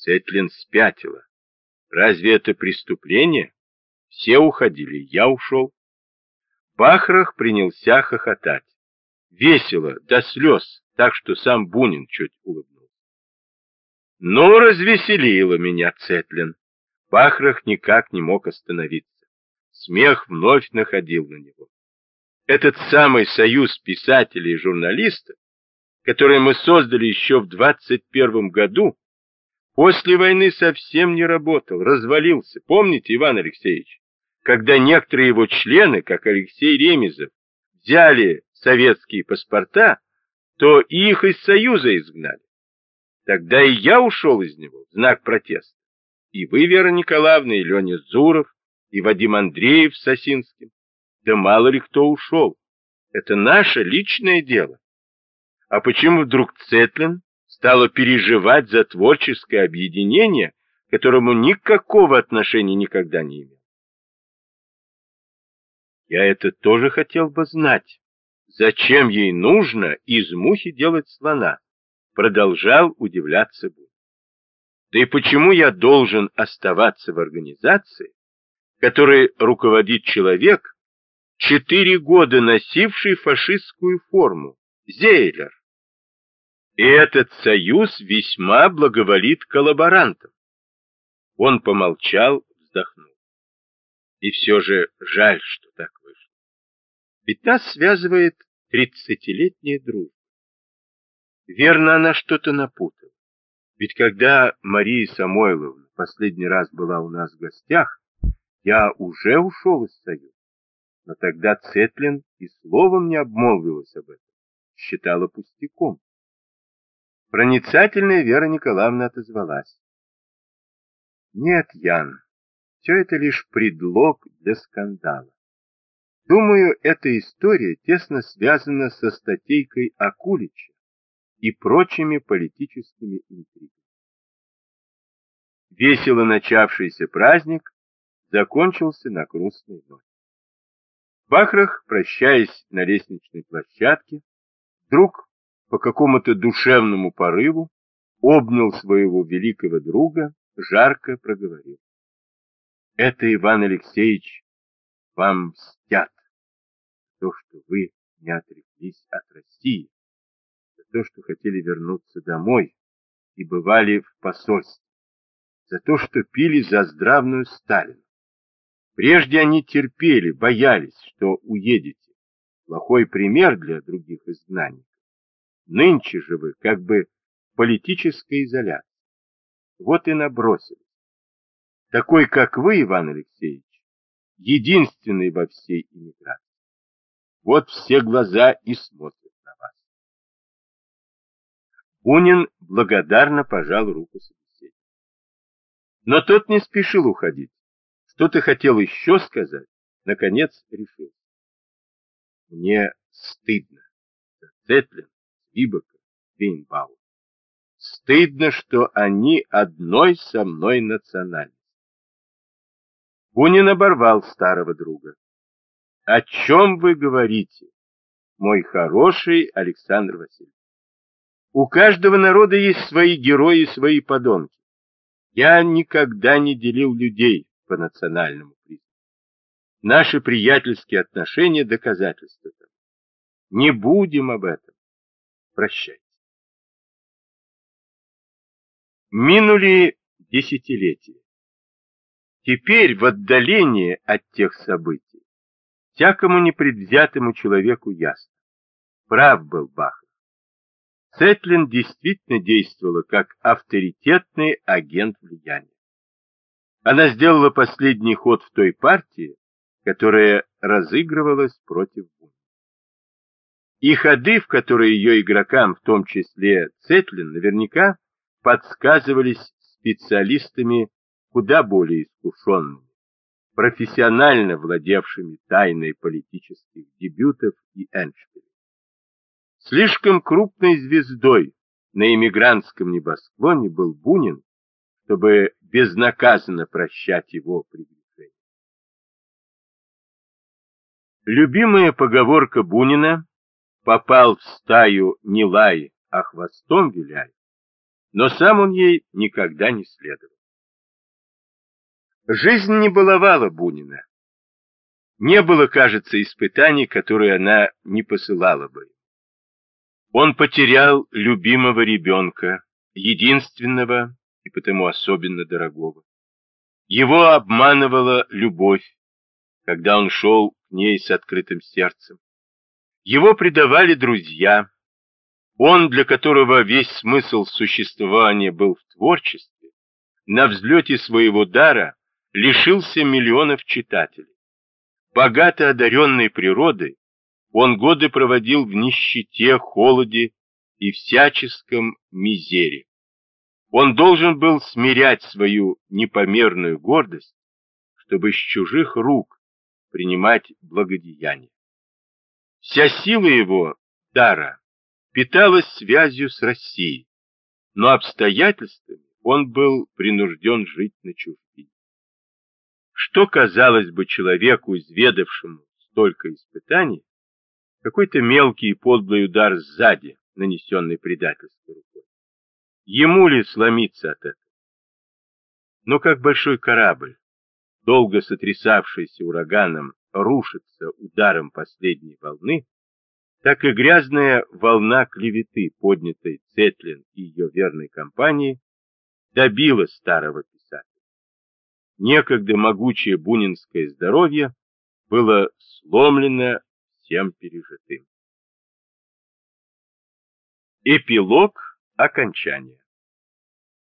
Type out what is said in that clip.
Цетлин спятила. Разве это преступление? Все уходили, я ушел. Бахрах принялся хохотать. Весело, до слез, так что сам Бунин чуть улыбнулся. Ну, развеселила меня Цетлин. Бахрах никак не мог остановиться. Смех вновь находил на него. Этот самый союз писателей и журналистов, который мы создали еще в 21 году, после войны совсем не работал, развалился. Помните, Иван Алексеевич, когда некоторые его члены, как Алексей Ремезов, взяли советские паспорта, то их из Союза изгнали. Тогда и я ушел из него знак протеста. И вы, Вера Николаевна, и Леня Зуров, и Вадим Андреев с Осинским. Да мало ли кто ушел. Это наше личное дело. А почему вдруг Цетлин стала переживать за творческое объединение, к которому никакого отношения никогда не имел? Я это тоже хотел бы знать. Зачем ей нужно из мухи делать слона? Продолжал удивляться Бун. Да и почему я должен оставаться в организации, которой руководит человек, четыре года носивший фашистскую форму, Зейлер? И этот союз весьма благоволит коллаборантам. Он помолчал, вздохнул. И все же жаль, что так вышло. Ведь нас связывает тридцатилетняя дружба. Верно, она что-то напутала. Ведь когда Мария Самойловна последний раз была у нас в гостях, я уже ушел из Союза. Но тогда Цетлин и словом не обмолвилась об этом, считала пустяком. Проницательная Вера Николаевна отозвалась. Нет, Ян, все это лишь предлог для скандала. Думаю, эта история тесно связана со статейкой Акулича и прочими политическими интригами. Весело начавшийся праздник закончился на грустной ноте. Бахрах, прощаясь на лестничной площадке, вдруг по какому-то душевному порыву обнял своего великого друга, жарко проговорил. Это, Иван Алексеевич, вам мстят то, что вы не отреклись от России, за то, что хотели вернуться домой и бывали в посольстве, за то, что пили за здравную Сталину. Прежде они терпели, боялись, что уедете. Плохой пример для других изгнанников. Нынче же вы как бы политическая изоляция. Вот и набросились. Такой, как вы, Иван Алексеевич, единственный во всей иммиграции. Вот все глаза и смотрят на вас. Бунин благодарно пожал руку собеседника. Но тот не спешил уходить. Что-то хотел еще сказать, наконец решил. Мне стыдно Цетлин, Вибака, Вейнбауэр. Стыдно, что они одной со мной национальности. Бунин оборвал старого друга. О чем вы говорите, мой хороший Александр Васильевич? У каждого народа есть свои герои и свои подонки. Я никогда не делил людей по национальному признаку. Наши приятельские отношения доказательства. Не будем об этом. Прощайте. Минули десятилетия. Теперь в отдалении от тех событий всякому непредвзятому человеку ясно. Прав был Бахов. Цетлин действительно действовала как авторитетный агент влияния. Она сделала последний ход в той партии, которая разыгрывалась против Бунина. И ходы, в которые ее игрокам, в том числе Цетлин, наверняка подсказывались специалистами куда более искушенными, профессионально владевшими тайной политических дебютов и эншпилей. Слишком крупной звездой на эмигрантском небосклоне был Бунин, чтобы безнаказанно прощать его прегрешения. Любимая поговорка Бунина «попал в стаю не лай, а хвостом виляй» но сам он ей никогда не следовал. Жизнь не баловала Бунина. Не было, кажется, испытаний, которые она не посылала бы. Он потерял любимого ребенка, единственного и потому особенно дорогого. Его обманывала любовь, когда он шел к ней с открытым сердцем. Его предавали друзья. Он, для которого весь смысл существования был в творчестве, на взлете своего дара лишился миллионов читателей. Богато одаренной природой, он годы проводил в нищете, холоде и всяческом мизере. Он должен был смирять свою непомерную гордость, чтобы с чужих рук принимать благодеяние. Вся сила его, дара, питалась связью с Россией, но обстоятельствами он был принужден жить на чужбине. Что казалось бы человеку, изведавшему столько испытаний, какой-то мелкий и подлый удар сзади, нанесенный предательской рукой. Ему ли сломиться от этого? Но как большой корабль, долго сотрясавшийся ураганом, рушится ударом последней волны, так и грязная волна клеветы, поднятой Цетлин и ее верной компанией, добила старого писателя. Некогда могучее бунинское здоровье было сломлено всем пережитым. Эпилог окончания